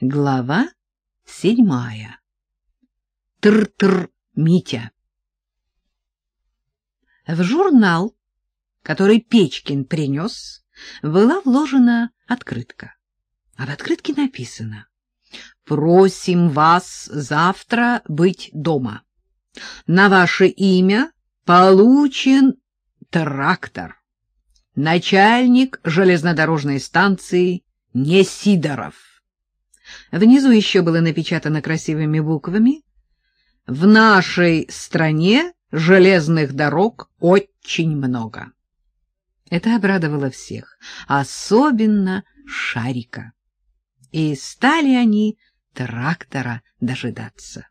Глава седьмая. Тр-тр Митя. В журнал, который Печкин принес, была вложена открытка. А в открытке написано «Просим вас завтра быть дома. На ваше имя получен трактор. Начальник железнодорожной станции Несидоров». Внизу еще было напечатано красивыми буквами «В нашей стране железных дорог очень много». Это обрадовало всех, особенно Шарика. И стали они трактора дожидаться.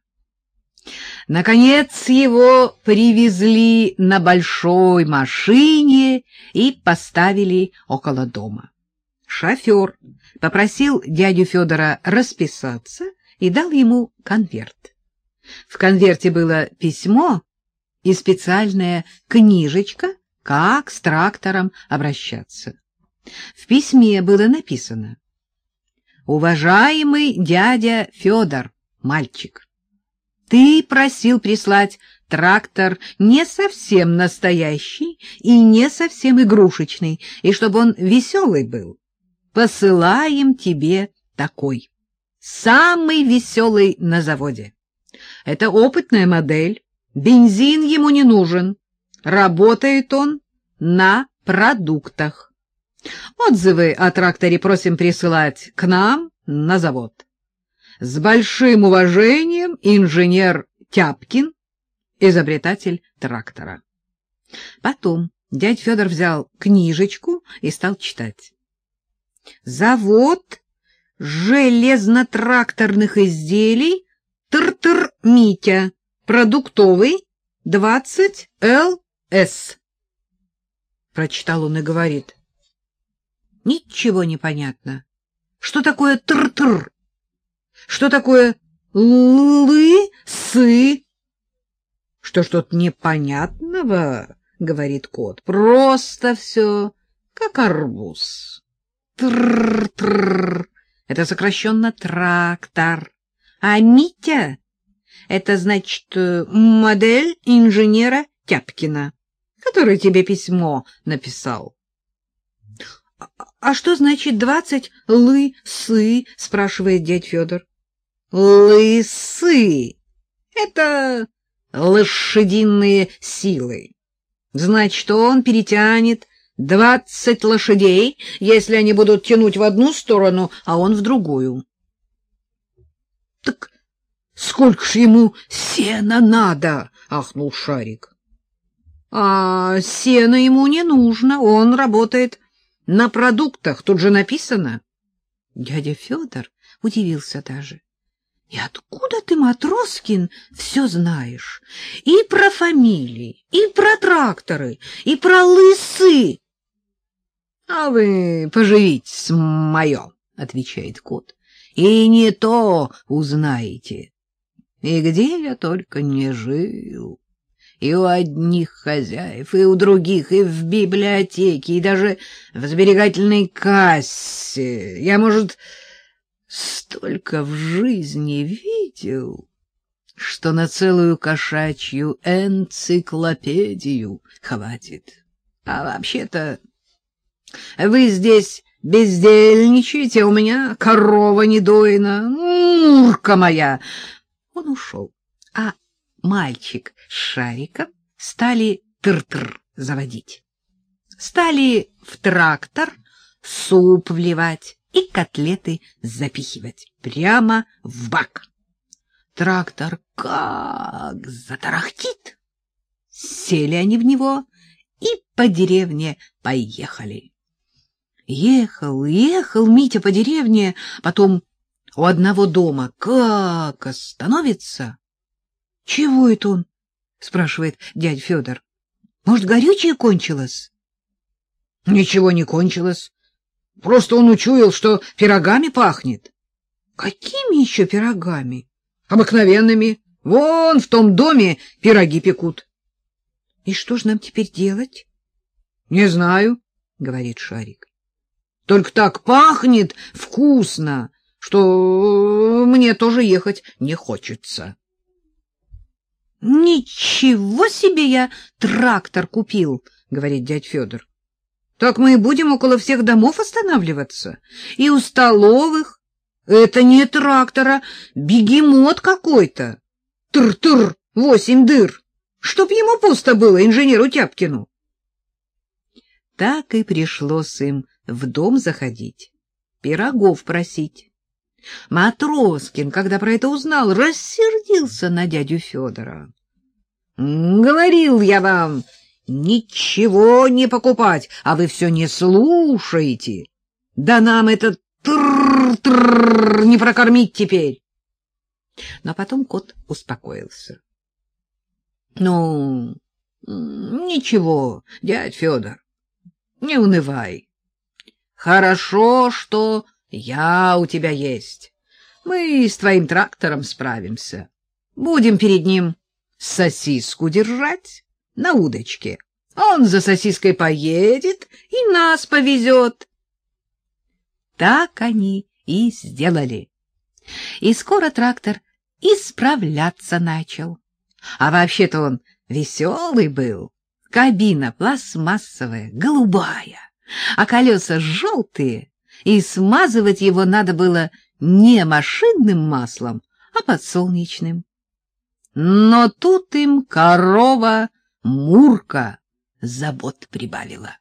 Наконец его привезли на большой машине и поставили около дома. Шофер попросил дядю Федора расписаться и дал ему конверт. В конверте было письмо и специальная книжечка, как с трактором обращаться. В письме было написано «Уважаемый дядя Федор, мальчик, ты просил прислать трактор не совсем настоящий и не совсем игрушечный, и чтобы он веселый был посылаем тебе такой. Самый веселый на заводе. Это опытная модель, бензин ему не нужен. Работает он на продуктах. Отзывы о тракторе просим присылать к нам на завод. С большим уважением инженер Тяпкин, изобретатель трактора. Потом дядь Федор взял книжечку и стал читать. Завод железно-тракторных изделий Тр-Тр Митя, продуктовый, 20 ЛС. Прочитал он и говорит. Ничего не понятно. Что такое Тр-Тр? Что такое лы-сы? Что что-то непонятного, говорит кот. Просто все как арбуз. Тр-тр. Это сокращенно трактор. А Митя — это, значит, модель инженера Тяпкина, который тебе письмо написал. — А что значит двадцать лысы? — спрашивает дядь Федор. — Лысы — это лошадиные силы. Значит, он перетянет Двадцать лошадей, если они будут тянуть в одну сторону, а он в другую. — Так сколько ж ему сена надо? — ахнул Шарик. — А сена ему не нужно, он работает на продуктах, тут же написано. Дядя Федор удивился даже. — И откуда ты, Матроскин, все знаешь? И про фамилии, и про тракторы, и про лысы. — А вы поживитесь мое, — отвечает кот, — и не то узнаете. И где я только не жил, и у одних хозяев, и у других, и в библиотеке, и даже в сберегательной кассе. Я, может, столько в жизни видел, что на целую кошачью энциклопедию хватит. А вообще-то вы здесь бездельничаете, у меня корова недоина, мурка моя. Он ушел, а мальчик с шариком стали тыр-тыр заводить. Стали в трактор суп вливать и котлеты запихивать прямо в бак. Трактор как затарахтит. Сели они в него и по деревне поехали. Ехал, ехал Митя по деревне, потом у одного дома. Как остановится? — Чего это он? — спрашивает дядь Федор. — Может, горючее кончилось? — Ничего не кончилось. Просто он учуял, что пирогами пахнет. — Какими еще пирогами? — Обыкновенными. Вон в том доме пироги пекут. — И что же нам теперь делать? — Не знаю, — говорит Шарик. Только так пахнет вкусно, что мне тоже ехать не хочется. — Ничего себе я трактор купил, — говорит дядь Федор. — Так мы и будем около всех домов останавливаться. И у столовых. Это не трактора, бегемот какой-то. Тр-тр, восемь дыр. Чтоб ему пусто было, инженеру Тяпкину. Так и пришлось им в дом заходить, пирогов просить. Матроскин, когда про это узнал, рассердился на дядю Федора. — Говорил я вам, ничего не покупать, а вы все не слушаете. Да нам этот тр-тр не прокормить теперь. Но потом кот успокоился. — Ну, ничего, дядь Федор, не унывай. Хорошо, что я у тебя есть. Мы с твоим трактором справимся. Будем перед ним сосиску держать на удочке. Он за сосиской поедет и нас повезет. Так они и сделали. И скоро трактор исправляться начал. А вообще-то он веселый был. Кабина пластмассовая, голубая, а колеса желтые, и смазывать его надо было не машинным маслом, а подсолнечным. Но тут им корова Мурка забот прибавила.